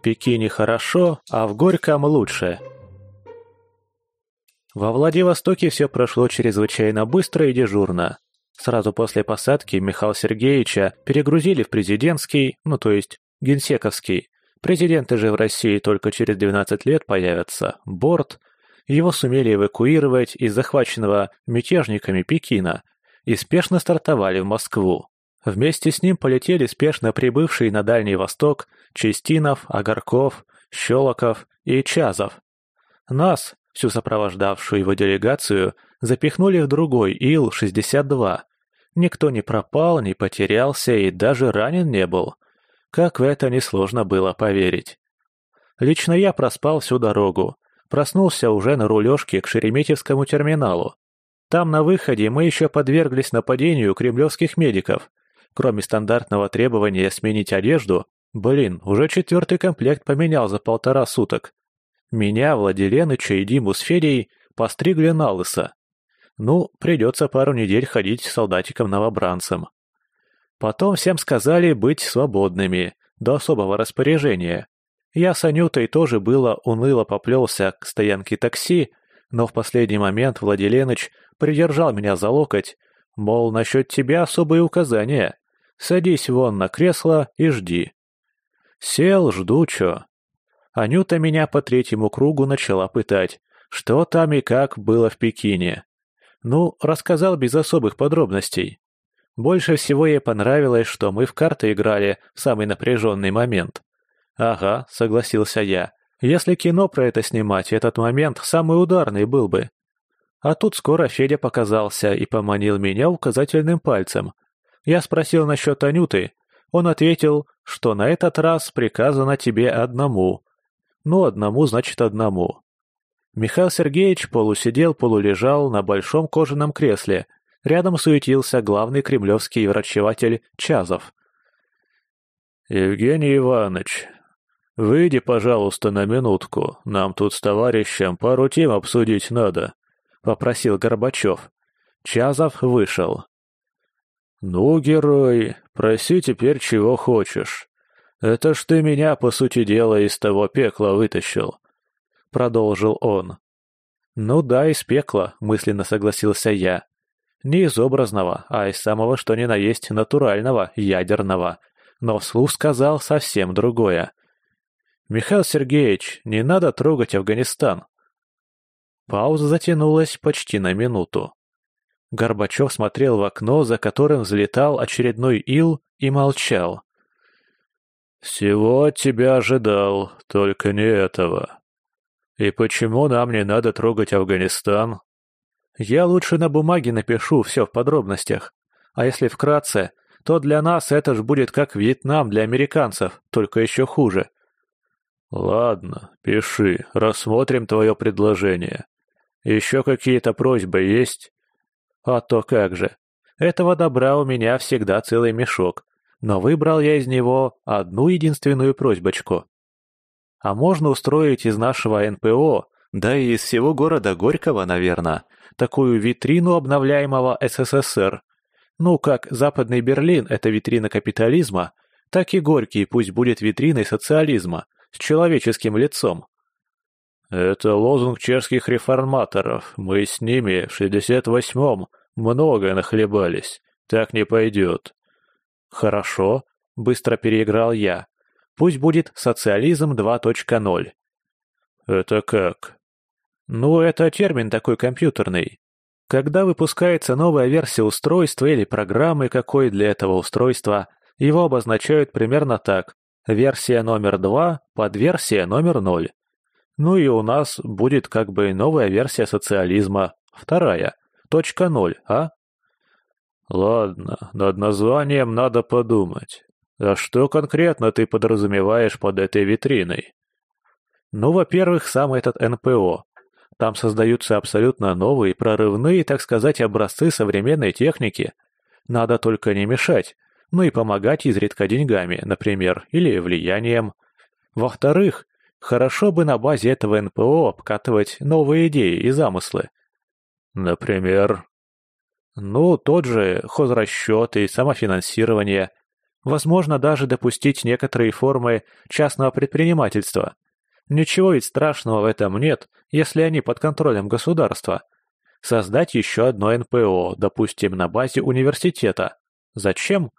В Пекине хорошо, а в Горьком лучше. Во Владивостоке все прошло чрезвычайно быстро и дежурно. Сразу после посадки Михаила Сергеевича перегрузили в президентский, ну то есть генсековский. Президенты же в России только через 12 лет появятся. Борт. Его сумели эвакуировать из захваченного мятежниками Пекина и спешно стартовали в Москву. Вместе с ним полетели спешно прибывшие на Дальний Восток Честинов, Огарков, Щелоков и Чазов. Нас, всю сопровождавшую его делегацию, запихнули в другой Ил-62. Никто не пропал, не потерялся и даже ранен не был. Как в это несложно было поверить. Лично я проспал всю дорогу. Проснулся уже на рулежке к Шереметьевскому терминалу. Там на выходе мы еще подверглись нападению кремлевских медиков. Кроме стандартного требования сменить одежду, блин, уже четвертый комплект поменял за полтора суток. Меня, Владиленыча и Диму с Федей постригли на лысо. Ну, придется пару недель ходить солдатиком-новобранцем. Потом всем сказали быть свободными, до особого распоряжения. Я с Анютой тоже было уныло поплелся к стоянке такси, но в последний момент Владиленыч придержал меня за локоть, мол, насчет тебя особые указания. Садись вон на кресло и жди. Сел, жду чё. Анюта меня по третьему кругу начала пытать, что там и как было в Пекине. Ну, рассказал без особых подробностей. Больше всего ей понравилось, что мы в карты играли в самый напряженный момент. «Ага», — согласился я. «Если кино про это снимать, этот момент самый ударный был бы». А тут скоро Федя показался и поманил меня указательным пальцем. Я спросил насчет Анюты. Он ответил, что на этот раз приказано тебе одному. Ну, одному значит одному. Михаил Сергеевич полусидел, полулежал на большом кожаном кресле. Рядом суетился главный кремлевский врачеватель Чазов. «Евгений Иванович, выйди, пожалуйста, на минутку. Нам тут с товарищем пару тем обсудить надо», — попросил Горбачев. Чазов вышел. «Ну, герой, проси теперь чего хочешь. Это ж ты меня, по сути дела, из того пекла вытащил. — продолжил он. «Ну да, из пекла», — мысленно согласился я. «Не из образного, а из самого что ни на есть натурального, ядерного». Но вслух сказал совсем другое. «Михаил Сергеевич, не надо трогать Афганистан». Пауза затянулась почти на минуту. Горбачев смотрел в окно, за которым взлетал очередной ил, и молчал. «Всего от тебя ожидал, только не этого», и почему нам не надо трогать Афганистан? Я лучше на бумаге напишу все в подробностях. А если вкратце, то для нас это ж будет как Вьетнам для американцев, только еще хуже. Ладно, пиши, рассмотрим твое предложение. Еще какие-то просьбы есть? А то как же. Этого добра у меня всегда целый мешок, но выбрал я из него одну единственную просьбочку. А можно устроить из нашего НПО, да и из всего города Горького, наверное, такую витрину обновляемого СССР. Ну, как Западный Берлин – это витрина капитализма, так и Горький пусть будет витриной социализма, с человеческим лицом. Это лозунг чешских реформаторов. Мы с ними в 68-м много нахлебались. Так не пойдет. Хорошо, быстро переиграл я. Пусть будет социализм 2.0. Это как? Ну, это термин такой компьютерный. Когда выпускается новая версия устройства или программы какой для этого устройства, его обозначают примерно так. Версия номер 2 под версия номер 0. Ну и у нас будет как бы новая версия социализма, вторая, точка 0, а? Ладно, над названием надо подумать. А что конкретно ты подразумеваешь под этой витриной? Ну, во-первых, сам этот НПО. Там создаются абсолютно новые, прорывные, так сказать, образцы современной техники. Надо только не мешать, ну и помогать изредка деньгами, например, или влиянием. Во-вторых, хорошо бы на базе этого НПО обкатывать новые идеи и замыслы. Например? Ну, тот же хозрасчет и самофинансирование – Возможно, даже допустить некоторые формы частного предпринимательства. Ничего ведь страшного в этом нет, если они под контролем государства. Создать еще одно НПО, допустим, на базе университета. Зачем?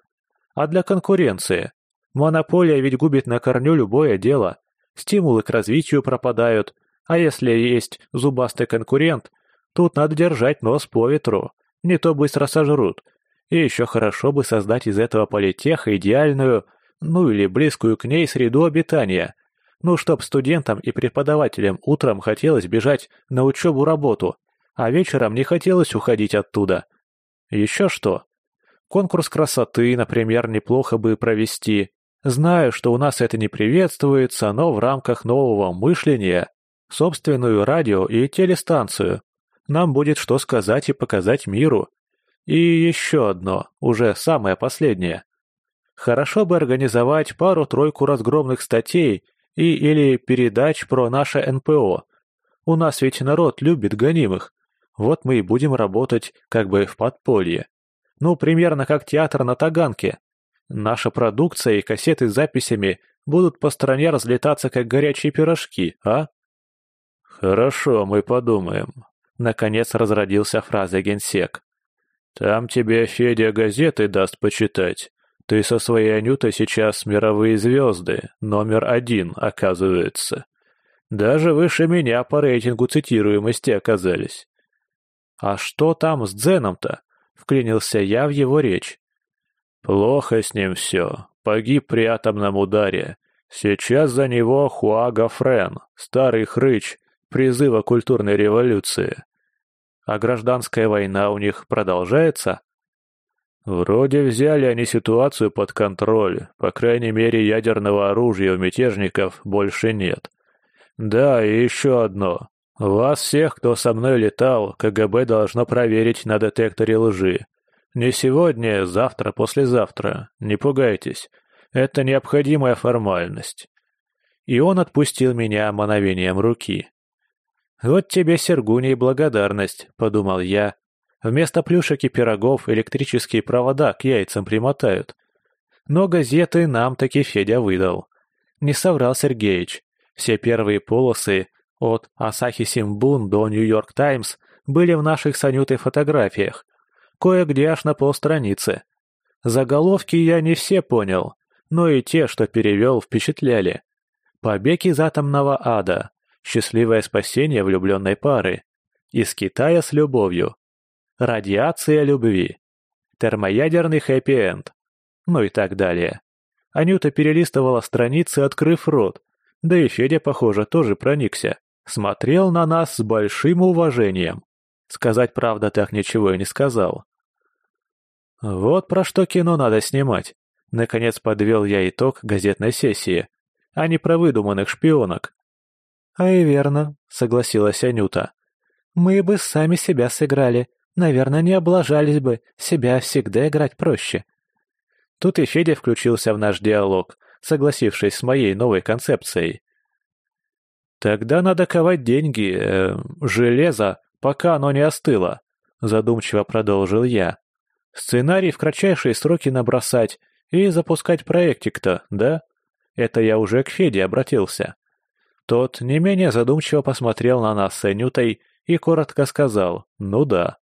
А для конкуренции. Монополия ведь губит на корню любое дело. Стимулы к развитию пропадают, а если есть зубастый конкурент, тут надо держать нос по ветру, не то быстро сожрут. И еще хорошо бы создать из этого политеха идеальную, ну или близкую к ней среду обитания. Ну, чтоб студентам и преподавателям утром хотелось бежать на учебу-работу, а вечером не хотелось уходить оттуда. Еще что? Конкурс красоты, например, неплохо бы провести. Знаю, что у нас это не приветствуется, но в рамках нового мышления собственную радио и телестанцию. Нам будет что сказать и показать миру. И еще одно, уже самое последнее. Хорошо бы организовать пару-тройку разгромных статей и или передач про наше НПО. У нас ведь народ любит гонимых. Вот мы и будем работать как бы в подполье. Ну, примерно как театр на Таганке. Наша продукция и кассеты с записями будут по стране разлетаться как горячие пирожки, а? Хорошо, мы подумаем. Наконец разродился фразой генсек. Там тебе Федя газеты даст почитать. Ты со своей Анютой сейчас мировые звезды, номер один, оказывается. Даже выше меня по рейтингу цитируемости оказались. «А что там с Дзеном-то?» — вклинился я в его речь. «Плохо с ним все. Погиб при атомном ударе. Сейчас за него Хуага Френ, старый хрыч, призыва культурной революции. А гражданская война у них продолжается?» Вроде взяли они ситуацию под контроль, по крайней мере ядерного оружия у мятежников больше нет. Да, и еще одно. Вас всех, кто со мной летал, КГБ должно проверить на детекторе лжи. Не сегодня, завтра, послезавтра. Не пугайтесь. Это необходимая формальность. И он отпустил меня мановением руки. «Вот тебе, Сергуня, и благодарность», — подумал я. Вместо плюшек и пирогов электрические провода к яйцам примотают. Но газеты нам таки Федя выдал. Не соврал Сергеич. Все первые полосы от Асахи Симбун до Нью-Йорк Таймс были в наших с фотографиях. Кое-где аж на полстраницы. Заголовки я не все понял, но и те, что перевел, впечатляли. Побег из атомного ада. Счастливое спасение влюбленной пары. Из Китая с любовью. Радиация любви. Термоядерный хэппи-энд. Ну и так далее. Анюта перелистывала страницы, открыв рот. Да и Федя, похоже, тоже проникся. Смотрел на нас с большим уважением. Сказать правда так ничего и не сказал. Вот про что кино надо снимать. Наконец подвел я итог газетной сессии, а не про выдуманных шпионок. «А и верно», — согласилась Анюта. «Мы бы сами себя сыграли. Наверное, не облажались бы. Себя всегда играть проще». Тут и Федя включился в наш диалог, согласившись с моей новой концепцией. «Тогда надо ковать деньги, э, железо, пока оно не остыло», — задумчиво продолжил я. «Сценарий в кратчайшие сроки набросать и запускать проектик-то, да?» Это я уже к Феде обратился. Тот не менее задумчиво посмотрел на нас с Анютой и коротко сказал «ну да».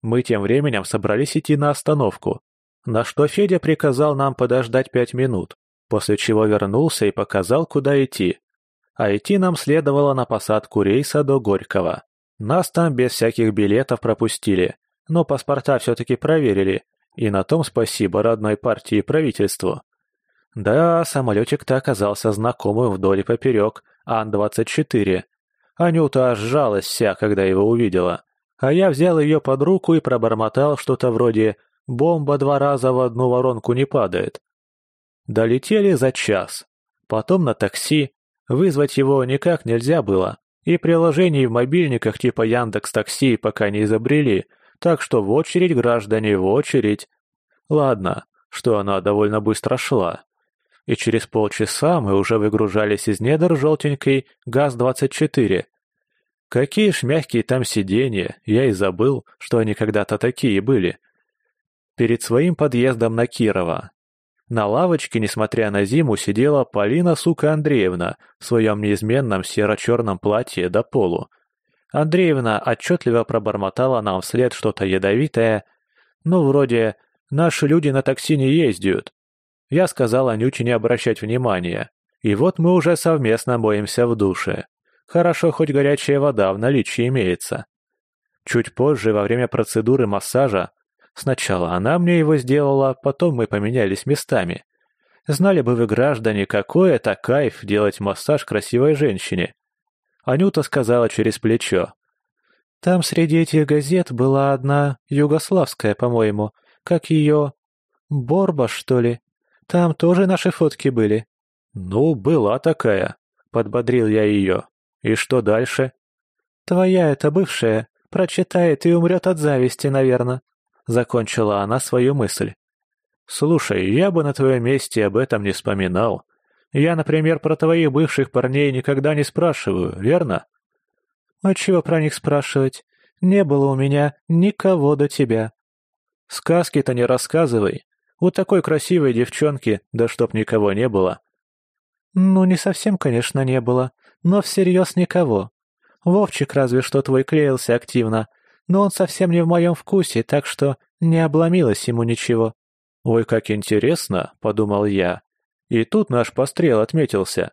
Мы тем временем собрались идти на остановку, на что Федя приказал нам подождать пять минут, после чего вернулся и показал, куда идти а идти нам следовало на посадку рейса до Горького. Нас там без всяких билетов пропустили, но паспорта все-таки проверили, и на том спасибо родной партии и правительству. Да, самолетик-то оказался знакомым вдоль и поперек, Ан-24. Анюта аж жалась вся, когда его увидела. А я взял ее под руку и пробормотал что-то вроде «бомба два раза в одну воронку не падает». Долетели за час. Потом на такси, Вызвать его никак нельзя было, и приложений в мобильниках типа Яндекс Такси пока не изобрели, так что в очередь, граждане, в очередь. Ладно, что она довольно быстро шла. И через полчаса мы уже выгружались из недр желтенькой ГАЗ-24. Какие ж мягкие там сиденья, я и забыл, что они когда-то такие были. Перед своим подъездом на Кирова. На лавочке, несмотря на зиму, сидела Полина, сука, Андреевна в своем неизменном серо-черном платье до полу. Андреевна отчетливо пробормотала нам вслед что-то ядовитое, ну, вроде «наши люди на такси не ездят». Я сказал Анюте не обращать внимания, и вот мы уже совместно моемся в душе. Хорошо, хоть горячая вода в наличии имеется. Чуть позже, во время процедуры массажа, сначала она мне его сделала, потом мы поменялись местами. Знали бы вы, граждане, какой это кайф делать массаж красивой женщине. Анюта сказала через плечо. Там среди этих газет была одна, югославская, по-моему, как ее... Борба, что ли? Там тоже наши фотки были. Ну, была такая, подбодрил я ее. И что дальше? Твоя это бывшая, прочитает и умрет от зависти, наверное. Закончила она свою мысль. Слушай, я бы на твоем месте об этом не вспоминал. Я, например, про твоих бывших парней никогда не спрашиваю, верно? А чего про них спрашивать? Не было у меня никого до тебя. Сказки-то не рассказывай. У такой красивой девчонки, да чтоб никого не было. Ну, не совсем, конечно, не было, но всерьез никого. Вовчик разве что твой клеился активно, но он совсем не в моем вкусе, так что не обломилось ему ничего. «Ой, как интересно», — подумал я. И тут наш пострел отметился.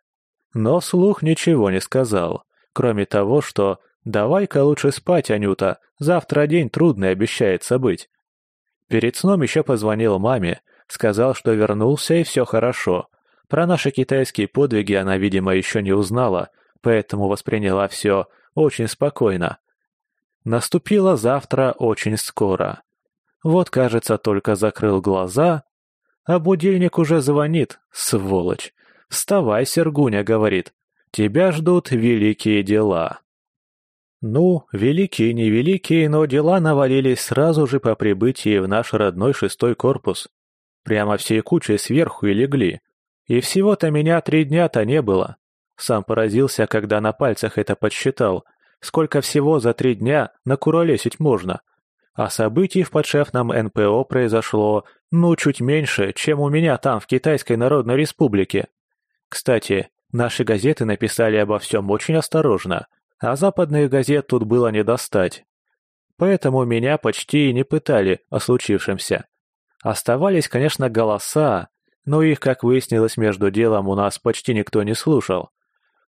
Но вслух ничего не сказал, кроме того, что «давай-ка лучше спать, Анюта, завтра день трудный обещается быть». Перед сном еще позвонил маме, сказал, что вернулся и все хорошо. Про наши китайские подвиги она, видимо, еще не узнала, поэтому восприняла все очень спокойно. Наступило завтра очень скоро. Вот, кажется, только закрыл глаза, а будильник уже звонит, сволочь. «Вставай, Сергуня», — говорит. «Тебя ждут великие дела». Ну, великие, невеликие, но дела навалились сразу же по прибытии в наш родной шестой корпус. Прямо всей кучей сверху и легли. И всего-то меня три дня-то не было. Сам поразился, когда на пальцах это подсчитал. Сколько всего за три дня накуролесить можно. А событий в подшефном НПО произошло, ну, чуть меньше, чем у меня там, в Китайской Народной Республике. Кстати, наши газеты написали обо всем очень осторожно, а западных газет тут было не достать. Поэтому меня почти и не пытали о случившемся. Оставались, конечно, голоса, но их, как выяснилось между делом, у нас почти никто не слушал.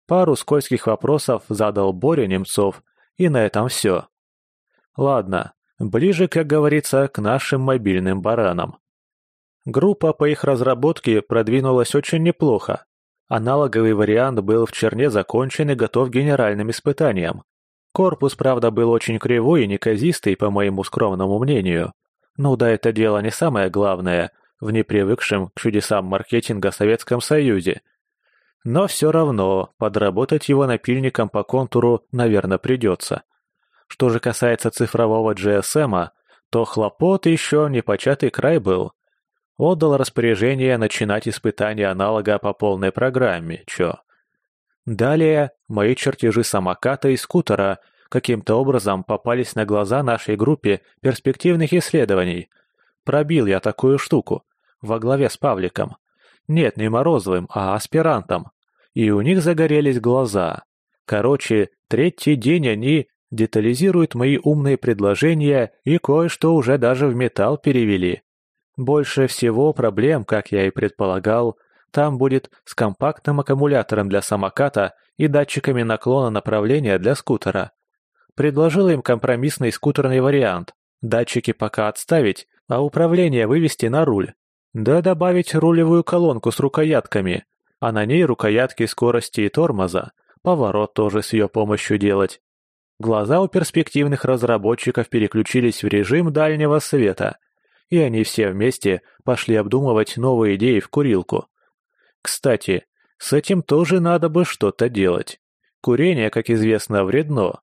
Пару скользких вопросов задал Боря Немцов, и на этом все. Ладно, Ближе, как говорится, к нашим мобильным баранам. Группа по их разработке продвинулась очень неплохо. Аналоговый вариант был в черне закончен и готов к генеральным испытаниям. Корпус, правда, был очень кривой и неказистый, по моему скромному мнению. Ну да, это дело не самое главное в непривыкшем к чудесам маркетинга Советском Союзе. Но все равно подработать его напильником по контуру, наверное, придется. Что же касается цифрового GSM, то хлопот еще не початый край был. Отдал распоряжение начинать испытание аналога по полной программе, чё. Далее мои чертежи самоката и скутера каким-то образом попались на глаза нашей группе перспективных исследований. Пробил я такую штуку, во главе с Павликом. Нет, не Морозовым, а аспирантом. И у них загорелись глаза. Короче, третий день они детализируют мои умные предложения и кое-что уже даже в металл перевели. Больше всего проблем, как я и предполагал, там будет с компактным аккумулятором для самоката и датчиками наклона направления для скутера. Предложил им компромиссный скутерный вариант. Датчики пока отставить, а управление вывести на руль. Да добавить рулевую колонку с рукоятками, а на ней рукоятки скорости и тормоза. Поворот тоже с ее помощью делать. Глаза у перспективных разработчиков переключились в режим дальнего света, и они все вместе пошли обдумывать новые идеи в курилку. Кстати, с этим тоже надо бы что-то делать. Курение, как известно, вредно.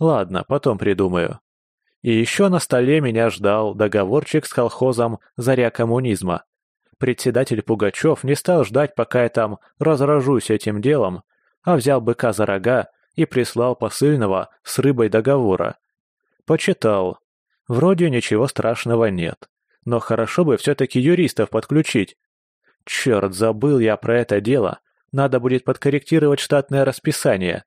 Ладно, потом придумаю. И еще на столе меня ждал договорчик с колхозом «Заря коммунизма». Председатель Пугачев не стал ждать, пока я там разражусь этим делом, а взял быка за рога и прислал посыльного с рыбой договора. Почитал. Вроде ничего страшного нет. Но хорошо бы все-таки юристов подключить. Черт, забыл я про это дело. Надо будет подкорректировать штатное расписание.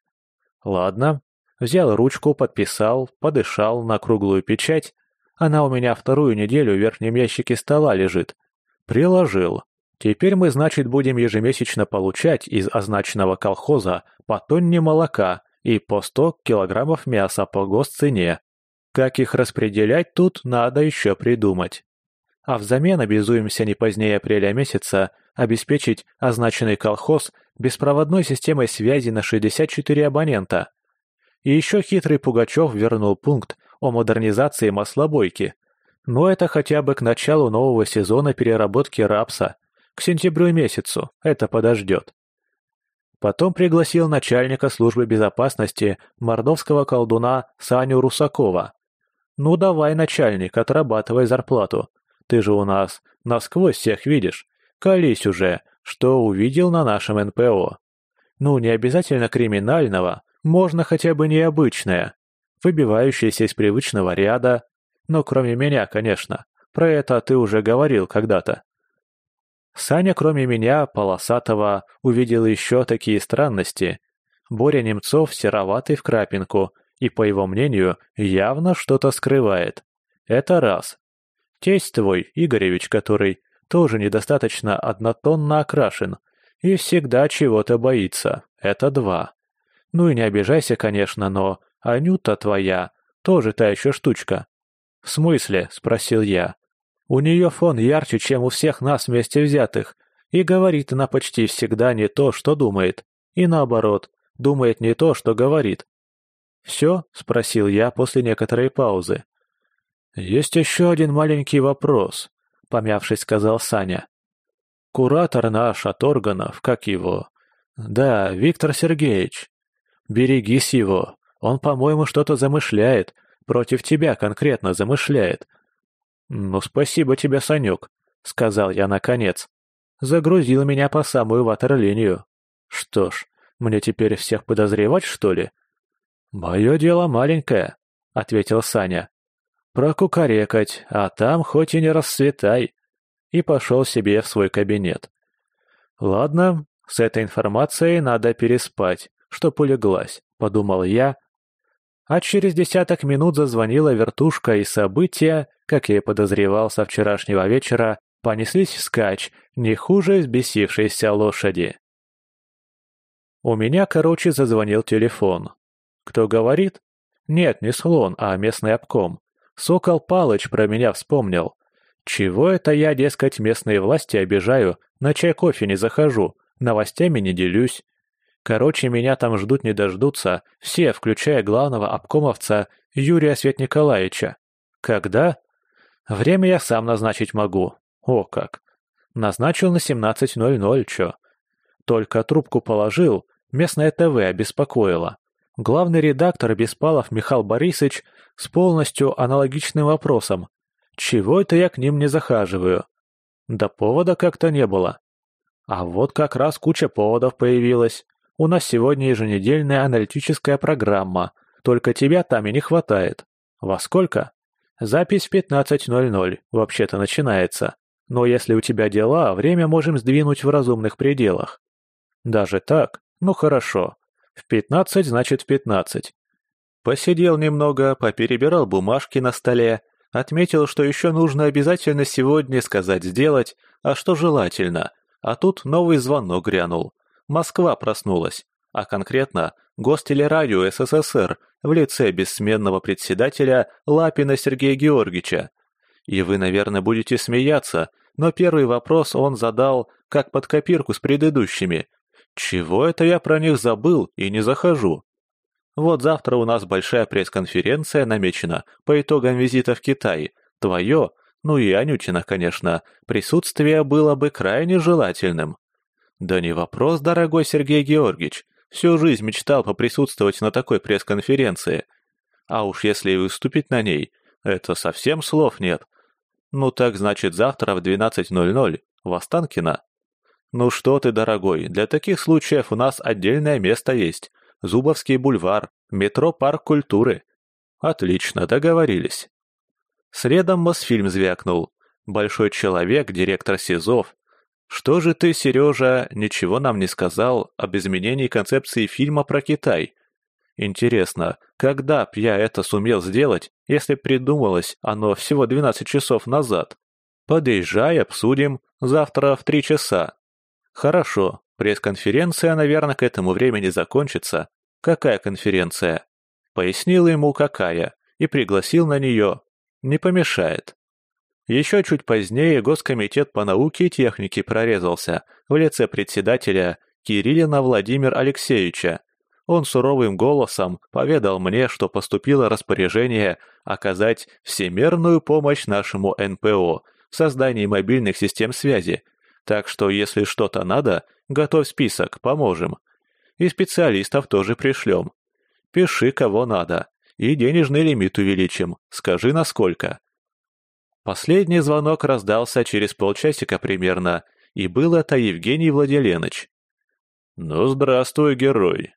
Ладно. Взял ручку, подписал, подышал на круглую печать. Она у меня вторую неделю в верхнем ящике стола лежит. Приложил. Теперь мы, значит, будем ежемесячно получать из означенного колхоза по тонне молока и по 100 килограммов мяса по госцене. Как их распределять тут, надо еще придумать. А взамен обязуемся не позднее апреля месяца обеспечить означенный колхоз беспроводной системой связи на 64 абонента. И еще хитрый Пугачев вернул пункт о модернизации маслобойки. Но это хотя бы к началу нового сезона переработки рапса. К сентябрю месяцу. Это подождет. Потом пригласил начальника службы безопасности мордовского колдуна Саню Русакова. «Ну давай, начальник, отрабатывай зарплату. Ты же у нас насквозь всех видишь. Колись уже, что увидел на нашем НПО. Ну, не обязательно криминального, можно хотя бы необычное, выбивающееся из привычного ряда. Но кроме меня, конечно. Про это ты уже говорил когда-то. Саня, кроме меня, полосатого, увидел еще такие странности. Боря Немцов сероватый в крапинку и, по его мнению, явно что-то скрывает. Это раз. Тесть твой, Игоревич, который тоже недостаточно однотонно окрашен и всегда чего-то боится. Это два. Ну и не обижайся, конечно, но Анюта твоя тоже та еще штучка. «В смысле?» — спросил я. У нее фон ярче, чем у всех нас вместе взятых, и говорит она почти всегда не то, что думает, и наоборот, думает не то, что говорит. «Все?» — спросил я после некоторой паузы. «Есть еще один маленький вопрос», — помявшись, сказал Саня. «Куратор наш от органов, как его?» «Да, Виктор Сергеевич. Берегись его, он, по-моему, что-то замышляет, против тебя конкретно замышляет, «Ну, спасибо тебе, Санек», — сказал я наконец. Загрузил меня по самую ватерлинию. Что ж, мне теперь всех подозревать, что ли? «Мое дело маленькое», — ответил Саня. «Прокукарекать, а там хоть и не расцветай». И пошел себе в свой кабинет. «Ладно, с этой информацией надо переспать, чтоб улеглась», — подумал я. А через десяток минут зазвонила вертушка, и события как я и подозревал со вчерашнего вечера, понеслись вскачь, не хуже взбесившейся лошади. У меня, короче, зазвонил телефон. Кто говорит? Нет, не слон, а местный обком. Сокол Палыч про меня вспомнил. Чего это я, дескать, местные власти обижаю, на чай кофе не захожу, новостями не делюсь. Короче, меня там ждут не дождутся, все, включая главного обкомовца Юрия Свет Николаевича. Когда? Время я сам назначить могу. О как. Назначил на 17.00, чё. Только трубку положил, местное ТВ обеспокоило. Главный редактор Беспалов Михаил Борисович с полностью аналогичным вопросом. Чего это я к ним не захаживаю? Да повода как-то не было. А вот как раз куча поводов появилась. У нас сегодня еженедельная аналитическая программа, только тебя там и не хватает. Во сколько? Запись в 15.00 вообще-то начинается, но если у тебя дела, время можем сдвинуть в разумных пределах. Даже так? Ну хорошо. В 15 значит в 15. Посидел немного, поперебирал бумажки на столе, отметил, что еще нужно обязательно сегодня сказать сделать, а что желательно. А тут новый звонок грянул. Москва проснулась, а конкретно Гостелерадио СССР в лице бессменного председателя Лапина Сергея Георгиевича. И вы, наверное, будете смеяться, но первый вопрос он задал как под копирку с предыдущими. Чего это я про них забыл и не захожу? Вот завтра у нас большая пресс-конференция намечена по итогам визита в Китай. Твое, ну и Анютина, конечно, присутствие было бы крайне желательным. Да не вопрос, дорогой Сергей Георгиевич, Всю жизнь мечтал поприсутствовать на такой пресс-конференции. А уж если и выступить на ней, это совсем слов нет. Ну так значит завтра в 12.00 в Останкино. Ну что ты, дорогой, для таких случаев у нас отдельное место есть. Зубовский бульвар, метро Парк культуры. Отлично, договорились. Средом Мосфильм звякнул. Большой человек, директор СИЗОВ. Что же ты, Сережа, ничего нам не сказал об изменении концепции фильма про Китай? Интересно, когда б я это сумел сделать, если придумалось оно всего 12 часов назад? Подъезжай, обсудим, завтра в три часа. Хорошо, пресс-конференция, наверное, к этому времени закончится. Какая конференция? Пояснил ему, какая, и пригласил на нее. Не помешает. Еще чуть позднее Госкомитет по науке и технике прорезался в лице председателя Кириллина Владимира Алексеевича. Он суровым голосом поведал мне, что поступило распоряжение оказать всемерную помощь нашему НПО в создании мобильных систем связи, так что если что-то надо, готовь список, поможем. И специалистов тоже пришлем. Пиши, кого надо, и денежный лимит увеличим, скажи насколько. Последний звонок раздался через полчасика примерно, и был это Евгений Владиленович. «Ну, здравствуй, герой!»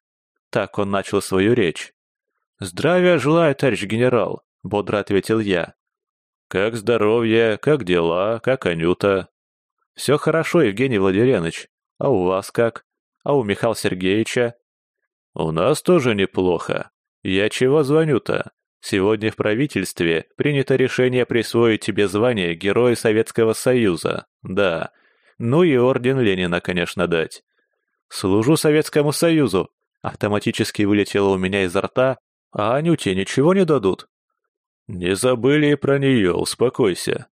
Так он начал свою речь. «Здравия желаю, товарищ генерал», — бодро ответил я. «Как здоровье, как дела, как Анюта?» «Все хорошо, Евгений Владимирович. А у вас как? А у Михаила Сергеевича?» «У нас тоже неплохо. Я чего звоню-то? Сегодня в правительстве принято решение присвоить тебе звание Героя Советского Союза. Да. Ну и орден Ленина, конечно, дать. Служу Советскому Союзу. Автоматически вылетело у меня изо рта, а Анюте ничего не дадут. Не забыли и про нее, успокойся.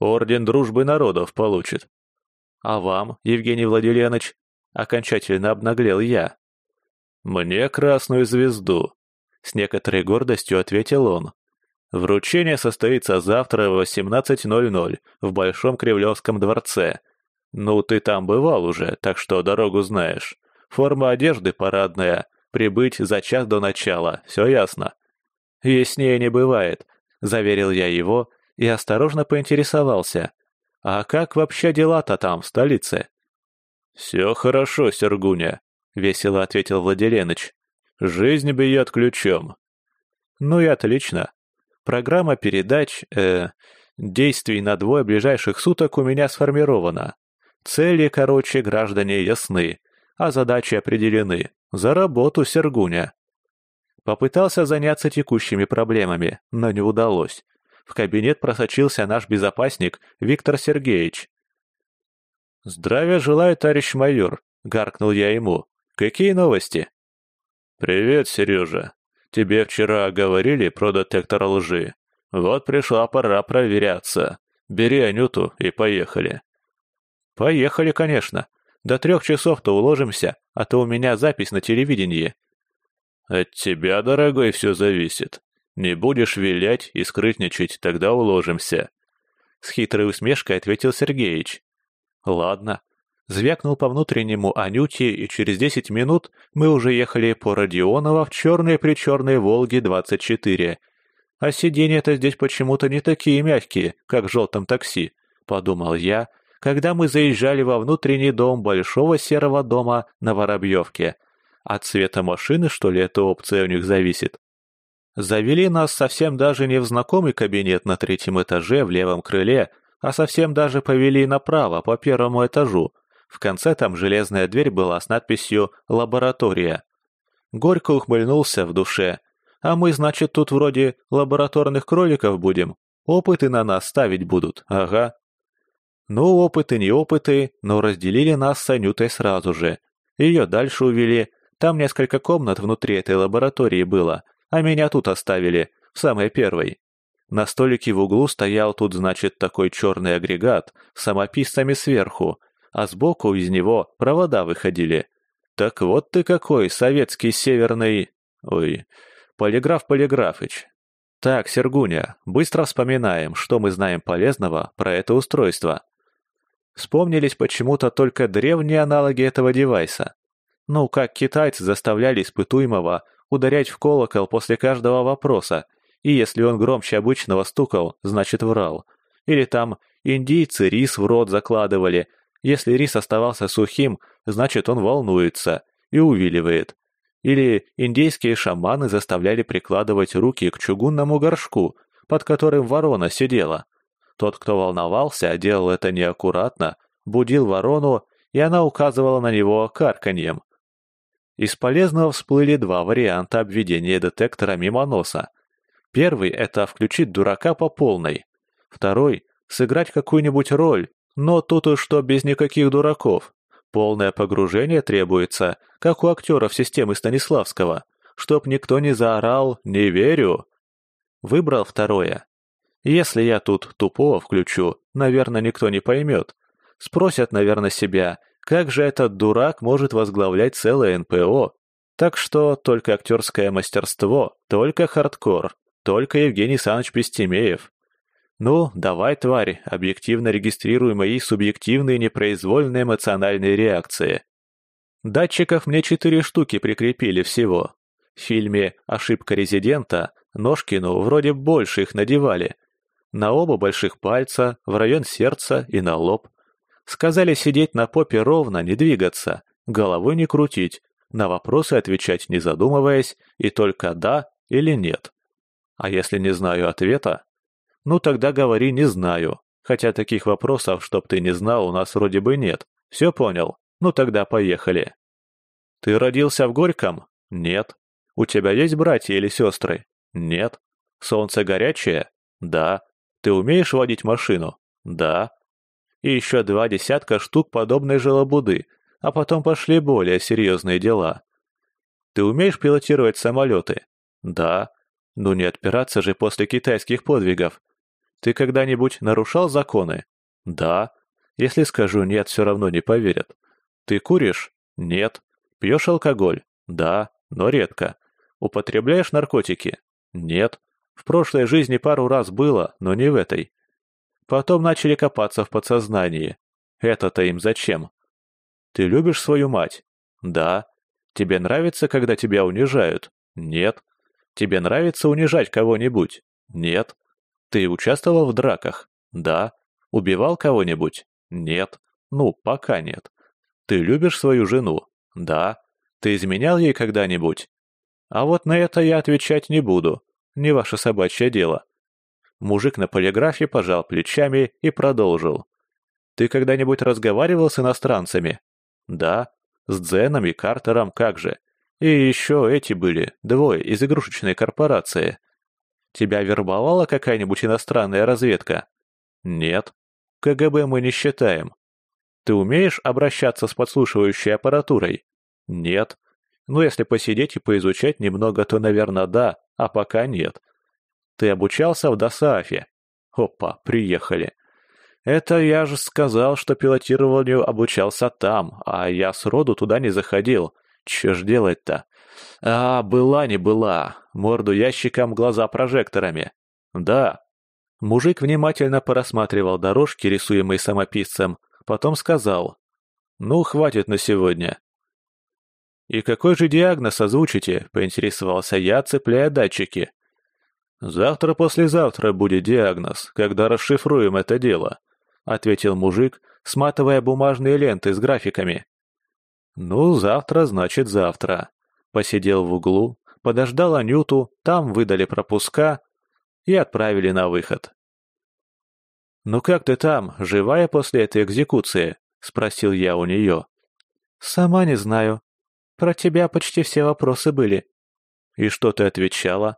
Орден Дружбы Народов получит. А вам, Евгений Владимирович, окончательно обнаглел я. Мне Красную Звезду, с некоторой гордостью ответил он. Вручение состоится завтра в 18.00 в Большом Кремлевском дворце. Ну, ты там бывал уже, так что дорогу знаешь. Форма одежды парадная, прибыть за час до начала, все ясно. Яснее не бывает, заверил я его и осторожно поинтересовался. А как вообще дела-то там, в столице? Все хорошо, Сергуня, весело ответил Владиленыч. Жизнь бьет ключом. Ну и отлично. Программа передач, э, действий на двое ближайших суток у меня сформирована. Цели, короче, граждане ясны, а задачи определены. За работу, Сергуня. Попытался заняться текущими проблемами, но не удалось. В кабинет просочился наш безопасник Виктор Сергеевич. «Здравия желаю, товарищ майор», — гаркнул я ему. «Какие новости?» «Привет, Сережа. Тебе вчера говорили про детектор лжи. Вот пришла пора проверяться. Бери Анюту и поехали». «Поехали, конечно. До трех часов-то уложимся, а то у меня запись на телевидении». «От тебя, дорогой, все зависит. Не будешь вилять и скрытничать, тогда уложимся». С хитрой усмешкой ответил Сергеич. «Ладно, Звякнул по внутреннему Анюте, и через десять минут мы уже ехали по Родионово в черной-причерной «Волге-24». А сиденья-то здесь почему-то не такие мягкие, как в желтом такси, подумал я, когда мы заезжали во внутренний дом большого серого дома на Воробьевке. От цвета машины, что ли, эта опция у них зависит? Завели нас совсем даже не в знакомый кабинет на третьем этаже в левом крыле, а совсем даже повели направо, по первому этажу, в конце там железная дверь была с надписью «Лаборатория». Горько ухмыльнулся в душе. «А мы, значит, тут вроде лабораторных кроликов будем. Опыты на нас ставить будут, ага». Ну, опыты не опыты, но разделили нас с Анютой сразу же. Ее дальше увели. Там несколько комнат внутри этой лаборатории было, а меня тут оставили, в самой первой. На столике в углу стоял тут, значит, такой черный агрегат с самописцами сверху, а сбоку из него провода выходили. Так вот ты какой, советский северный... Ой, Полиграф Полиграфыч. Так, Сергуня, быстро вспоминаем, что мы знаем полезного про это устройство. Вспомнились почему-то только древние аналоги этого девайса. Ну, как китайцы заставляли испытуемого ударять в колокол после каждого вопроса, и если он громче обычного стукал, значит врал. Или там индийцы рис в рот закладывали, если рис оставался сухим, значит он волнуется и увиливает. Или индейские шаманы заставляли прикладывать руки к чугунному горшку, под которым ворона сидела. Тот, кто волновался, делал это неаккуратно, будил ворону, и она указывала на него карканьем. Из полезного всплыли два варианта обведения детектора мимо носа. Первый — это включить дурака по полной. Второй — сыграть какую-нибудь роль, но тут уж что без никаких дураков. Полное погружение требуется, как у актеров системы Станиславского, чтоб никто не заорал «не верю». Выбрал второе. Если я тут тупого включу, наверное, никто не поймет. Спросят, наверное, себя, как же этот дурак может возглавлять целое НПО? Так что только актерское мастерство, только хардкор, только Евгений Саныч Пестемеев. Ну, давай, тварь, объективно регистрируй мои субъективные непроизвольные эмоциональные реакции. Датчиков мне четыре штуки прикрепили всего. В фильме «Ошибка резидента» Ножкину вроде больше их надевали. На оба больших пальца, в район сердца и на лоб. Сказали сидеть на попе ровно, не двигаться, головой не крутить, на вопросы отвечать не задумываясь и только «да» или «нет». А если не знаю ответа? Ну тогда говори «не знаю», хотя таких вопросов, чтоб ты не знал, у нас вроде бы нет. Все понял? Ну тогда поехали. Ты родился в Горьком? Нет. У тебя есть братья или сестры? Нет. Солнце горячее? Да. Ты умеешь водить машину? Да и еще два десятка штук подобной же лабуды, а потом пошли более серьезные дела. Ты умеешь пилотировать самолеты? Да. Ну не отпираться же после китайских подвигов. Ты когда-нибудь нарушал законы? Да. Если скажу нет, все равно не поверят. Ты куришь? Нет. Пьешь алкоголь? Да, но редко. Употребляешь наркотики? Нет. В прошлой жизни пару раз было, но не в этой. Потом начали копаться в подсознании. Это-то им зачем? Ты любишь свою мать? Да. Тебе нравится, когда тебя унижают? Нет. Тебе нравится унижать кого-нибудь? Нет. Ты участвовал в драках? Да. Убивал кого-нибудь? Нет. Ну, пока нет. Ты любишь свою жену? Да. Ты изменял ей когда-нибудь? А вот на это я отвечать не буду. Не ваше собачье дело. Мужик на полиграфе пожал плечами и продолжил. «Ты когда-нибудь разговаривал с иностранцами?» «Да. С Дзеном и Картером как же. И еще эти были, двое из игрушечной корпорации. Тебя вербовала какая-нибудь иностранная разведка?» «Нет. КГБ мы не считаем. Ты умеешь обращаться с подслушивающей аппаратурой?» «Нет. Ну, если посидеть и поизучать немного, то, наверное, да, а пока нет. Ты обучался в Досаафе?» «Опа, приехали. Это я же сказал, что пилотированию обучался там, а я сроду туда не заходил. Че ж делать-то? А, была не была. Морду ящиком, глаза прожекторами. Да. Мужик внимательно просматривал дорожки, рисуемые самописцем, потом сказал. «Ну, хватит на сегодня». «И какой же диагноз озвучите?» — поинтересовался я, цепляя датчики. «Завтра-послезавтра будет диагноз, когда расшифруем это дело», — ответил мужик, сматывая бумажные ленты с графиками. «Ну, завтра значит завтра». Посидел в углу, подождал Анюту, там выдали пропуска и отправили на выход. «Ну как ты там, живая после этой экзекуции?» — спросил я у нее. «Сама не знаю. Про тебя почти все вопросы были». «И что ты отвечала?»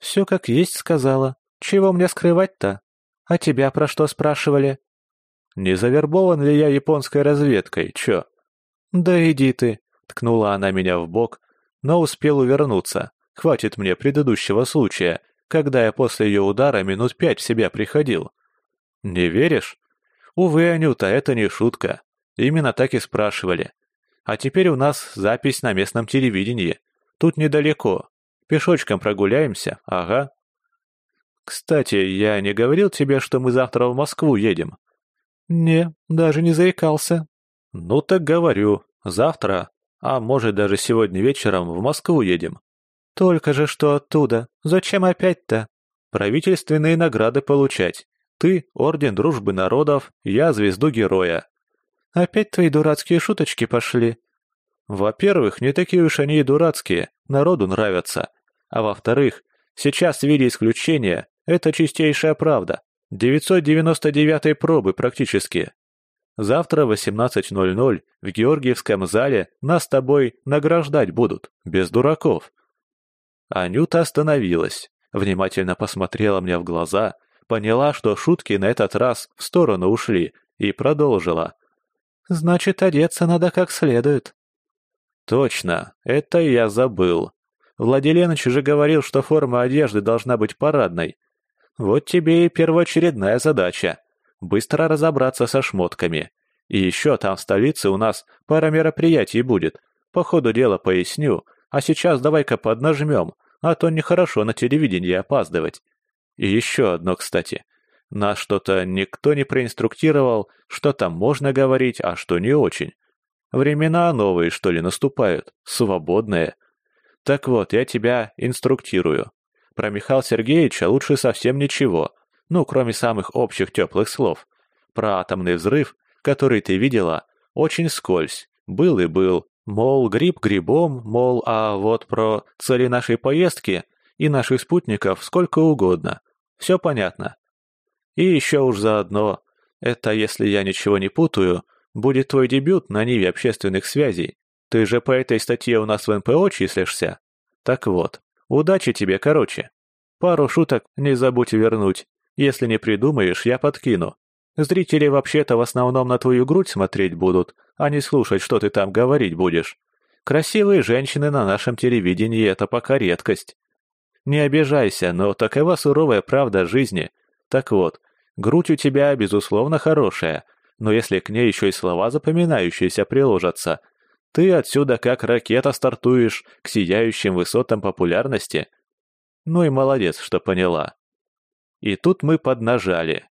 «Все как есть сказала. Чего мне скрывать-то? А тебя про что спрашивали?» «Не завербован ли я японской разведкой, чё?» «Да иди ты», — ткнула она меня в бок, но успел увернуться. Хватит мне предыдущего случая, когда я после ее удара минут пять в себя приходил. «Не веришь?» «Увы, Анюта, это не шутка. Именно так и спрашивали. А теперь у нас запись на местном телевидении. Тут недалеко. Пешочком прогуляемся, ага. Кстати, я не говорил тебе, что мы завтра в Москву едем? Не, даже не заикался. Ну так говорю, завтра, а может даже сегодня вечером в Москву едем. Только же что оттуда, зачем опять-то? Правительственные награды получать. Ты — Орден Дружбы Народов, я — Звезду Героя. Опять твои дурацкие шуточки пошли. Во-первых, не такие уж они и дурацкие, народу нравятся. А во-вторых, сейчас в виде исключения это чистейшая правда. 999 пробы практически. Завтра в 18.00 в Георгиевском зале нас с тобой награждать будут, без дураков». Анюта остановилась, внимательно посмотрела мне в глаза, поняла, что шутки на этот раз в сторону ушли, и продолжила. «Значит, одеться надо как следует». «Точно, это я забыл. Владиленыч же говорил, что форма одежды должна быть парадной. Вот тебе и первоочередная задача — быстро разобраться со шмотками. И еще там в столице у нас пара мероприятий будет. По ходу дела поясню, а сейчас давай-ка поднажмем, а то нехорошо на телевидении опаздывать. И еще одно, кстати. Нас что-то никто не проинструктировал, что там можно говорить, а что не очень. Времена новые, что ли, наступают, свободные. Так вот, я тебя инструктирую. Про Михаила Сергеевича лучше совсем ничего, ну, кроме самых общих теплых слов. Про атомный взрыв, который ты видела, очень скользь, был и был. Мол, гриб грибом, мол, а вот про цели нашей поездки и наших спутников сколько угодно. Все понятно. И еще уж заодно, это, если я ничего не путаю, будет твой дебют на Ниве общественных связей. Ты же по этой статье у нас в НПО числишься? Так вот, удачи тебе, короче. Пару шуток не забудь вернуть. Если не придумаешь, я подкину. Зрители вообще-то в основном на твою грудь смотреть будут, а не слушать, что ты там говорить будешь. Красивые женщины на нашем телевидении — это пока редкость. Не обижайся, но такова суровая правда жизни. Так вот, грудь у тебя, безусловно, хорошая, но если к ней еще и слова запоминающиеся приложатся — ты отсюда как ракета стартуешь к сияющим высотам популярности. Ну и молодец, что поняла. И тут мы поднажали.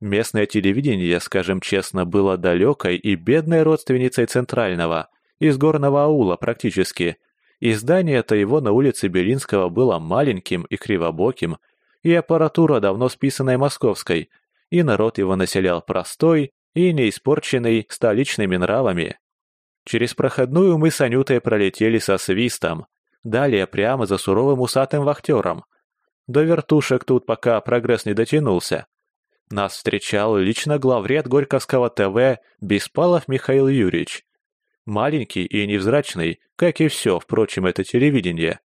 Местное телевидение, скажем честно, было далекой и бедной родственницей Центрального, из горного аула практически. И здание-то его на улице Белинского было маленьким и кривобоким, и аппаратура давно списанной московской, и народ его населял простой и неиспорченный столичными нравами. Через проходную мы с Анютой пролетели со свистом. Далее прямо за суровым усатым вахтером. До вертушек тут пока прогресс не дотянулся. Нас встречал лично главред Горьковского ТВ Беспалов Михаил Юрьевич. Маленький и невзрачный, как и все, впрочем, это телевидение.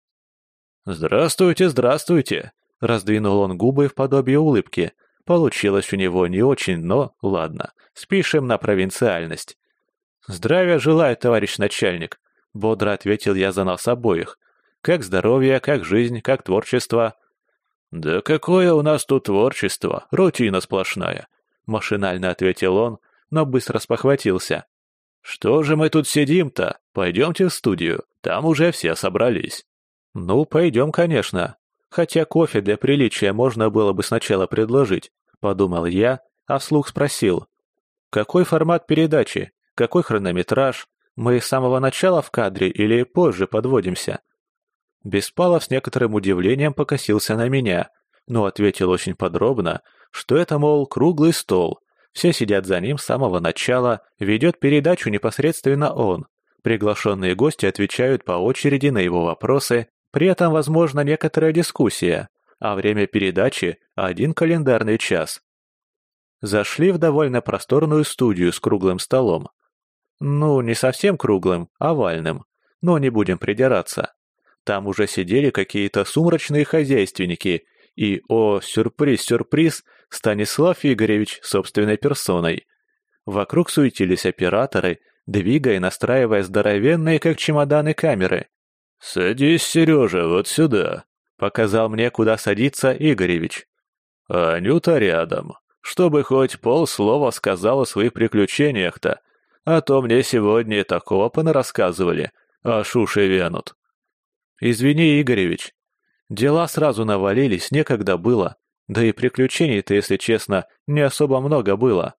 «Здравствуйте, здравствуйте!» — раздвинул он губы в подобие улыбки. Получилось у него не очень, но ладно, спишем на провинциальность. «Здравия желаю, товарищ начальник», — бодро ответил я за нас обоих. «Как здоровье, как жизнь, как творчество». «Да какое у нас тут творчество, рутина сплошная», — машинально ответил он, но быстро спохватился. «Что же мы тут сидим-то? Пойдемте в студию, там уже все собрались». «Ну, пойдем, конечно. Хотя кофе для приличия можно было бы сначала предложить», — подумал я, а вслух спросил. «Какой формат передачи? Какой хронометраж? Мы с самого начала в кадре или позже подводимся?» Беспалов с некоторым удивлением покосился на меня, но ответил очень подробно, что это, мол, круглый стол. Все сидят за ним с самого начала, ведет передачу непосредственно он. Приглашенные гости отвечают по очереди на его вопросы, при этом возможна некоторая дискуссия, а время передачи – один календарный час. Зашли в довольно просторную студию с круглым столом. Ну, не совсем круглым, овальным. Но не будем придираться. Там уже сидели какие-то сумрачные хозяйственники, и, о, сюрприз-сюрприз, Станислав Игоревич собственной персоной. Вокруг суетились операторы, двигая и настраивая здоровенные, как чемоданы, камеры. «Садись, Сережа, вот сюда», — показал мне, куда садиться Игоревич. «Анюта рядом, чтобы хоть полслова сказал о своих приключениях-то, а то мне сегодня такого понарассказывали, а шуши вянут. Извини, Игоревич. Дела сразу навалились, некогда было. Да и приключений-то, если честно, не особо много было.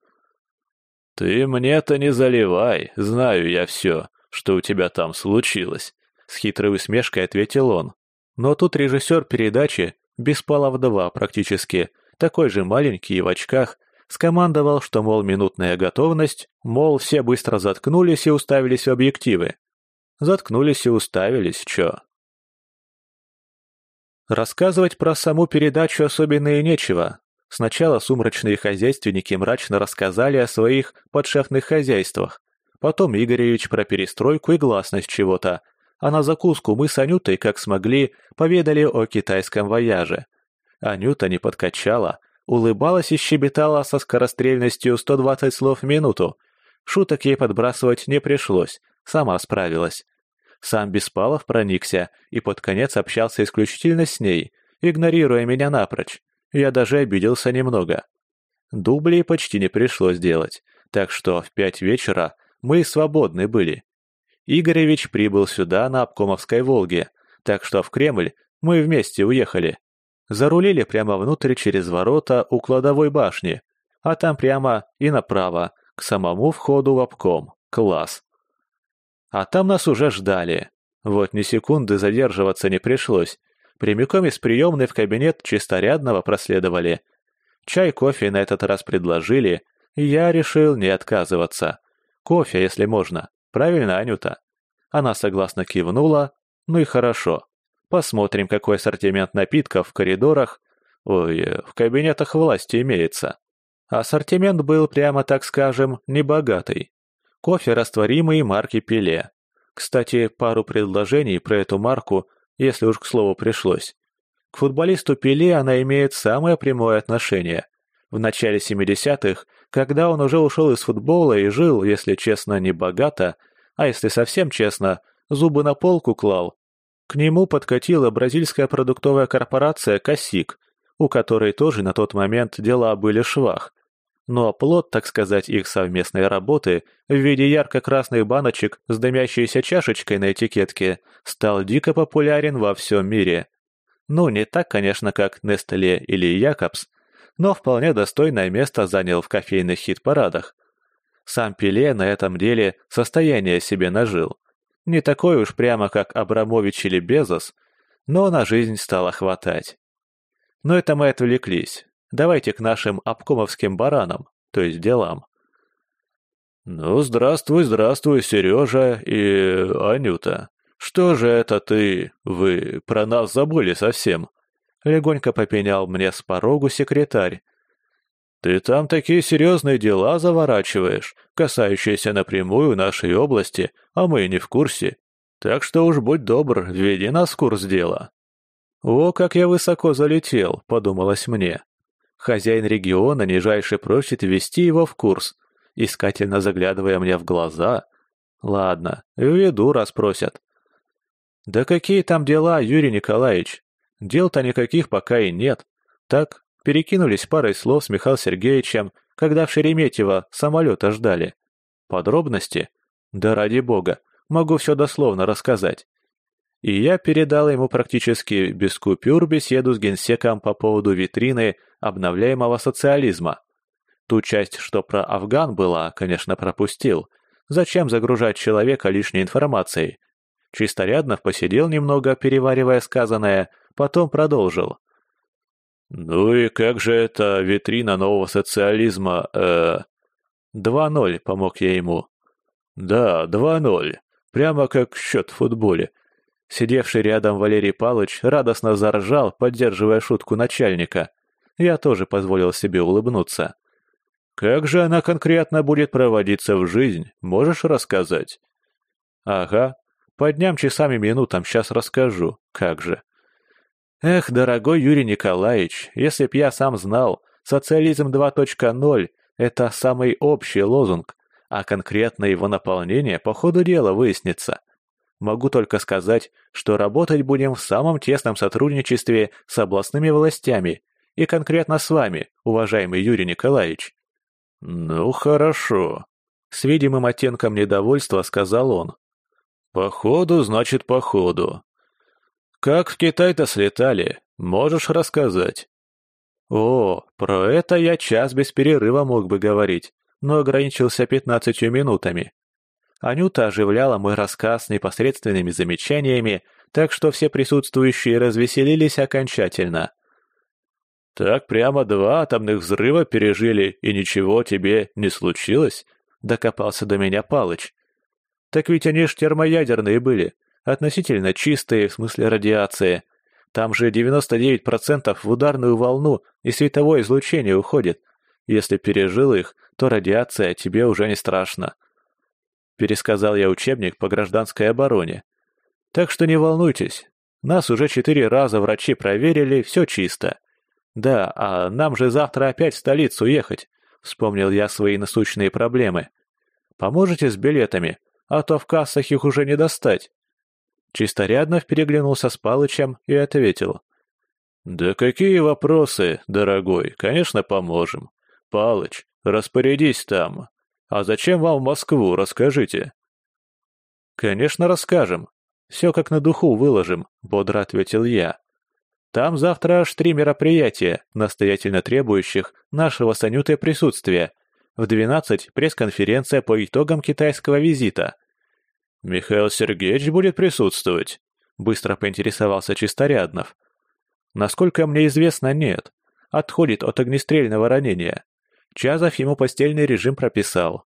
Ты мне-то не заливай, знаю я все, что у тебя там случилось. С хитрой усмешкой ответил он. Но тут режиссер передачи, Беспалов 2 практически, такой же маленький и в очках, скомандовал, что, мол, минутная готовность, мол, все быстро заткнулись и уставились в объективы. Заткнулись и уставились, чё? Рассказывать про саму передачу особенно и нечего. Сначала сумрачные хозяйственники мрачно рассказали о своих подшефных хозяйствах. Потом Игоревич про перестройку и гласность чего-то. А на закуску мы с Анютой, как смогли, поведали о китайском вояже. Анюта не подкачала, улыбалась и щебетала со скорострельностью 120 слов в минуту. Шуток ей подбрасывать не пришлось, сама справилась. Сам Беспалов проникся и под конец общался исключительно с ней, игнорируя меня напрочь. Я даже обиделся немного. Дублей почти не пришлось делать, так что в пять вечера мы свободны были. Игоревич прибыл сюда на обкомовской «Волге», так что в Кремль мы вместе уехали. Зарулили прямо внутрь через ворота у кладовой башни, а там прямо и направо, к самому входу в обком. Класс. А там нас уже ждали. Вот ни секунды задерживаться не пришлось. Прямиком из приемной в кабинет чисторядного проследовали. Чай, кофе на этот раз предложили, и я решил не отказываться. Кофе, если можно. Правильно, Анюта? Она согласно кивнула. Ну и хорошо. Посмотрим, какой ассортимент напитков в коридорах, ой, в кабинетах власти имеется. Ассортимент был, прямо так скажем, небогатый. Кофе растворимый марки Пеле. Кстати, пару предложений про эту марку, если уж к слову пришлось. К футболисту Пеле она имеет самое прямое отношение. В начале 70-х, когда он уже ушел из футбола и жил, если честно, не богато, а если совсем честно, зубы на полку клал, к нему подкатила бразильская продуктовая корпорация «Косик», у которой тоже на тот момент дела были швах, но плод, так сказать, их совместной работы в виде ярко-красных баночек с дымящейся чашечкой на этикетке стал дико популярен во всем мире. Ну, не так, конечно, как Нестле или Якобс, но вполне достойное место занял в кофейных хит-парадах. Сам Пеле на этом деле состояние себе нажил. Не такой уж прямо, как Абрамович или Безос, но на жизнь стало хватать. Но это мы отвлеклись. Давайте к нашим обкомовским баранам, то есть делам. Ну, здравствуй, здравствуй, Сережа и Анюта. Что же это ты, вы, про нас забыли совсем? Легонько попенял мне с порогу секретарь. Ты там такие серьезные дела заворачиваешь, касающиеся напрямую нашей области, а мы не в курсе. Так что уж будь добр, введи нас в курс дела. О, как я высоко залетел, подумалось мне. Хозяин региона нижайше просит ввести его в курс, искательно заглядывая мне в глаза. Ладно, введу, раз просят. Да какие там дела, Юрий Николаевич? Дел-то никаких пока и нет. Так, перекинулись парой слов с Михаилом Сергеевичем, когда в Шереметьево самолета ждали. Подробности? Да ради бога, могу все дословно рассказать и я передал ему практически без купюр беседу с генсеком по поводу витрины обновляемого социализма. Ту часть, что про Афган была, конечно, пропустил. Зачем загружать человека лишней информацией? Чисторяднов посидел немного, переваривая сказанное, потом продолжил. «Ну и как же это витрина нового социализма, э...» «Два ноль», — помог я ему. «Да, два ноль. Прямо как счет в футболе. Сидевший рядом Валерий Палыч радостно заржал, поддерживая шутку начальника. Я тоже позволил себе улыбнуться. «Как же она конкретно будет проводиться в жизнь, можешь рассказать?» «Ага, по дням, часам и минутам сейчас расскажу, как же». «Эх, дорогой Юрий Николаевич, если б я сам знал, социализм 2.0 — это самый общий лозунг, а конкретно его наполнение по ходу дела выяснится. Могу только сказать, что работать будем в самом тесном сотрудничестве с областными властями и конкретно с вами, уважаемый Юрий Николаевич». «Ну, хорошо», — с видимым оттенком недовольства сказал он. «Походу, значит, походу. Как в Китай-то слетали, можешь рассказать?» «О, про это я час без перерыва мог бы говорить, но ограничился пятнадцатью минутами. Анюта оживляла мой рассказ непосредственными замечаниями, так что все присутствующие развеселились окончательно. «Так прямо два атомных взрыва пережили, и ничего тебе не случилось?» — докопался до меня Палыч. «Так ведь они ж термоядерные были, относительно чистые в смысле радиации. Там же 99% в ударную волну и световое излучение уходит. Если пережил их, то радиация тебе уже не страшна. Пересказал я учебник по гражданской обороне. Так что не волнуйтесь. Нас уже четыре раза врачи проверили, все чисто. Да, а нам же завтра опять в столицу ехать. Вспомнил я свои насущные проблемы. Поможете с билетами, а то в кассах их уже не достать. Чисторяднов переглянулся с Палычем и ответил. «Да какие вопросы, дорогой, конечно, поможем. Палыч, распорядись там. А зачем вам в Москву, расскажите». «Конечно, расскажем. Все как на духу выложим», — бодро ответил я. «Там завтра аж три мероприятия, настоятельно требующих нашего с Анютой присутствия. В двенадцать пресс-конференция по итогам китайского визита. «Михаил Сергеевич будет присутствовать?» — быстро поинтересовался Чисторяднов. «Насколько мне известно, нет. Отходит от огнестрельного ранения. Чазов ему постельный режим прописал.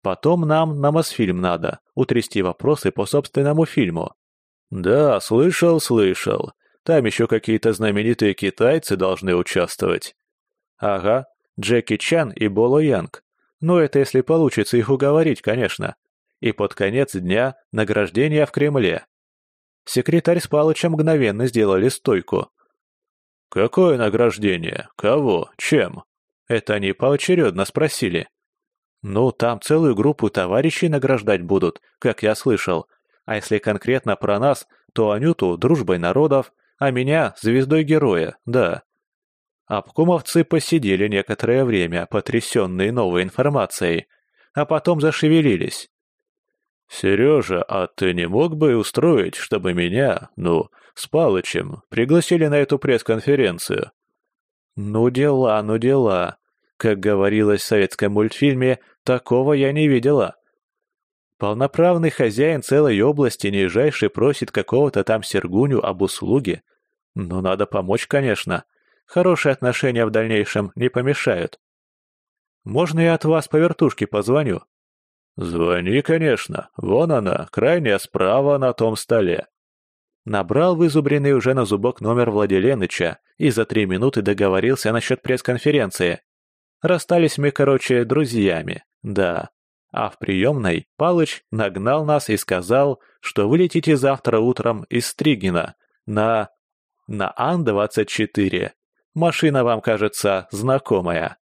Потом нам на Мосфильм надо, утрясти вопросы по собственному фильму». «Да, слышал, слышал. Там еще какие-то знаменитые китайцы должны участвовать». «Ага, Джеки Чан и Боло Янг. Ну, это если получится их уговорить, конечно и под конец дня награждение в Кремле. Секретарь с Палычем мгновенно сделали стойку. «Какое награждение? Кого? Чем?» Это они поочередно спросили. «Ну, там целую группу товарищей награждать будут, как я слышал. А если конкретно про нас, то Анюту — дружбой народов, а меня — звездой героя, да». Обкомовцы посидели некоторое время, потрясенные новой информацией, а потом зашевелились. «Сережа, а ты не мог бы устроить, чтобы меня, ну, с Палычем, пригласили на эту пресс-конференцию?» «Ну дела, ну дела. Как говорилось в советском мультфильме, такого я не видела». Полноправный хозяин целой области нижайший просит какого-то там Сергуню об услуге. Но надо помочь, конечно. Хорошие отношения в дальнейшем не помешают. Можно я от вас по вертушке позвоню? «Звони, конечно. Вон она, крайняя справа на том столе». Набрал вызубренный уже на зубок номер Владиленыча и за три минуты договорился насчет пресс-конференции. Расстались мы, короче, друзьями, да. А в приемной Палыч нагнал нас и сказал, что вы летите завтра утром из Стригина на... на Ан-24. Машина вам, кажется, знакомая.